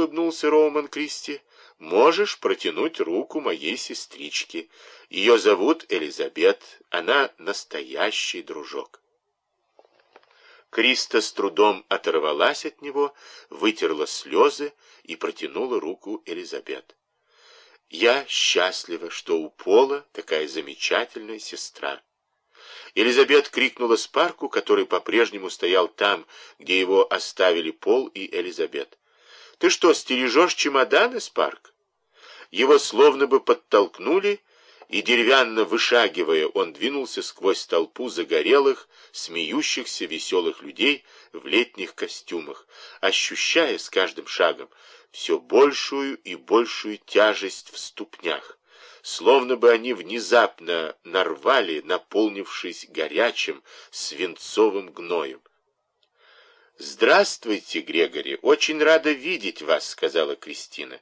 улыбнулся Роуман Кристи, можешь протянуть руку моей сестричке. Ее зовут Элизабет, она настоящий дружок. Криста с трудом оторвалась от него, вытерла слезы и протянула руку Элизабет. «Я счастлива, что у Пола такая замечательная сестра». Елизабет крикнула Спарку, который по-прежнему стоял там, где его оставили Пол и Элизабет. «Ты что, стережешь чемоданы, Спарк?» Его словно бы подтолкнули, и, деревянно вышагивая, он двинулся сквозь толпу загорелых, смеющихся, веселых людей в летних костюмах, ощущая с каждым шагом все большую и большую тяжесть в ступнях, словно бы они внезапно нарвали, наполнившись горячим свинцовым гноем. «Здравствуйте, Грегори, очень рада видеть вас», — сказала Кристина.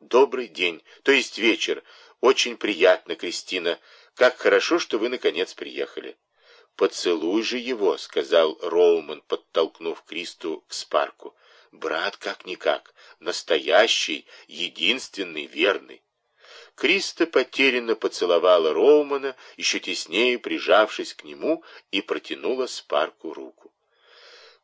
«Добрый день, то есть вечер. Очень приятно, Кристина. Как хорошо, что вы, наконец, приехали». «Поцелуй же его», — сказал Роуман, подтолкнув Кристу к Спарку. «Брат как-никак, настоящий, единственный, верный». Криста потерянно поцеловала Роумана, еще теснее прижавшись к нему, и протянула Спарку руку.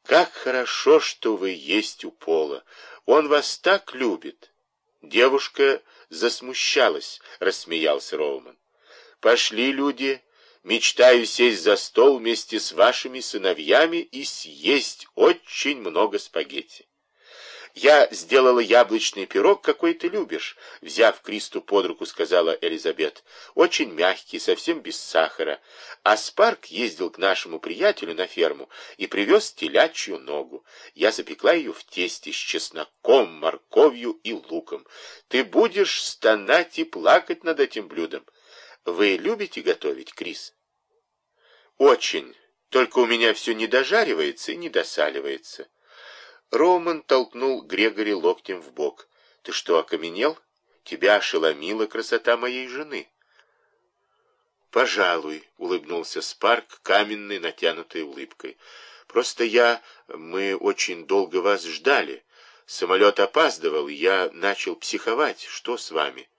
«Как хорошо, что вы есть у Пола! Он вас так любит!» Девушка засмущалась, рассмеялся Роуман. «Пошли, люди, мечтаю сесть за стол вместе с вашими сыновьями и съесть очень много спагетти». «Я сделала яблочный пирог, какой ты любишь», — взяв Кристу под руку, сказала Элизабет. «Очень мягкий, совсем без сахара. А Спарк ездил к нашему приятелю на ферму и привез телячью ногу. Я запекла ее в тесте с чесноком, морковью и луком. Ты будешь стонать и плакать над этим блюдом. Вы любите готовить, Крис?» «Очень. Только у меня все не дожаривается и не досаливается». Роман толкнул Грегори локтем в бок. «Ты что, окаменел? Тебя ошеломила красота моей жены». «Пожалуй», — улыбнулся Спарк каменной натянутой улыбкой. «Просто я... Мы очень долго вас ждали. Самолет опаздывал, я начал психовать. Что с вами?»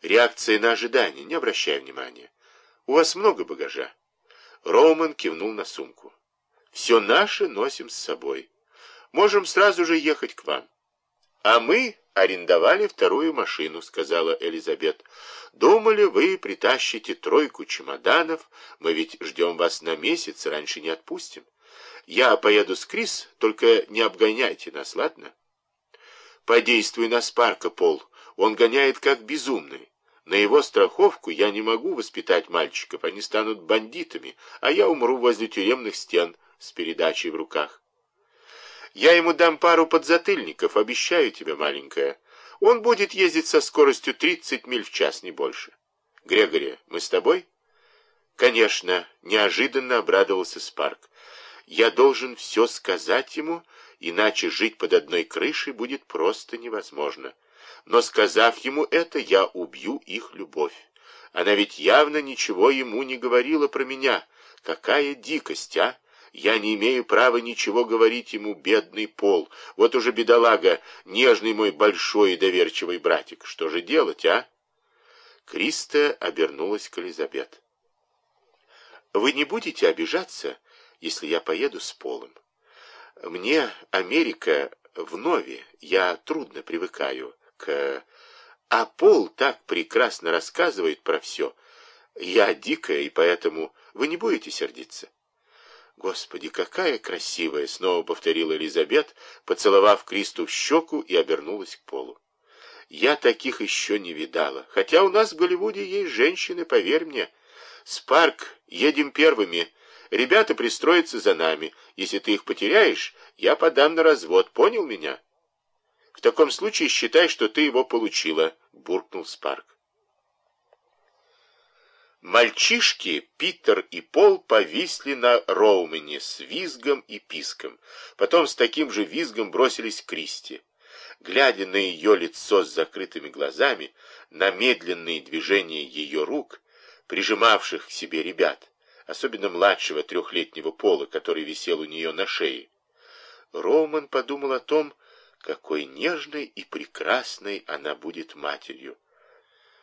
«Реакция на ожидание, не обращай внимания. У вас много багажа?» Роман кивнул на сумку. «Все наше носим с собой» можем сразу же ехать к вам. А мы арендовали вторую машину, сказала Элизабет. Думали, вы притащите тройку чемоданов, мы ведь ждем вас на месяц, раньше не отпустим. Я поеду с Крис, только не обгоняйте нас, ладно? Подействуй на Спарка, Пол, он гоняет как безумный. На его страховку я не могу воспитать мальчиков, они станут бандитами, а я умру возле тюремных стен с передачей в руках. Я ему дам пару подзатыльников, обещаю тебе, маленькая. Он будет ездить со скоростью 30 миль в час, не больше. Грегори, мы с тобой? Конечно, неожиданно обрадовался Спарк. Я должен все сказать ему, иначе жить под одной крышей будет просто невозможно. Но сказав ему это, я убью их любовь. Она ведь явно ничего ему не говорила про меня. Какая дикость, а! Я не имею права ничего говорить ему, бедный пол. Вот уже бедолага, нежный мой большой и доверчивый братик. Что же делать, а? Криста обернулась к Элизабет. Вы не будете обижаться, если я поеду с Полом? Мне Америка вновь, я трудно привыкаю к... А Пол так прекрасно рассказывает про все. Я дикая, и поэтому вы не будете сердиться. «Господи, какая красивая!» — снова повторила Элизабет, поцеловав Кристу в щеку и обернулась к полу. «Я таких еще не видала. Хотя у нас в Голливуде есть женщины, поверь мне. Спарк, едем первыми. Ребята пристроятся за нами. Если ты их потеряешь, я подам на развод. Понял меня?» «В таком случае считай, что ты его получила», — буркнул Спарк. Мальчишки Питер и Пол повисли на Роумене с визгом и писком. Потом с таким же визгом бросились к Кристи. Глядя на ее лицо с закрытыми глазами, на медленные движения ее рук, прижимавших к себе ребят, особенно младшего трехлетнего Пола, который висел у нее на шее, Роуман подумал о том, какой нежной и прекрасной она будет матерью.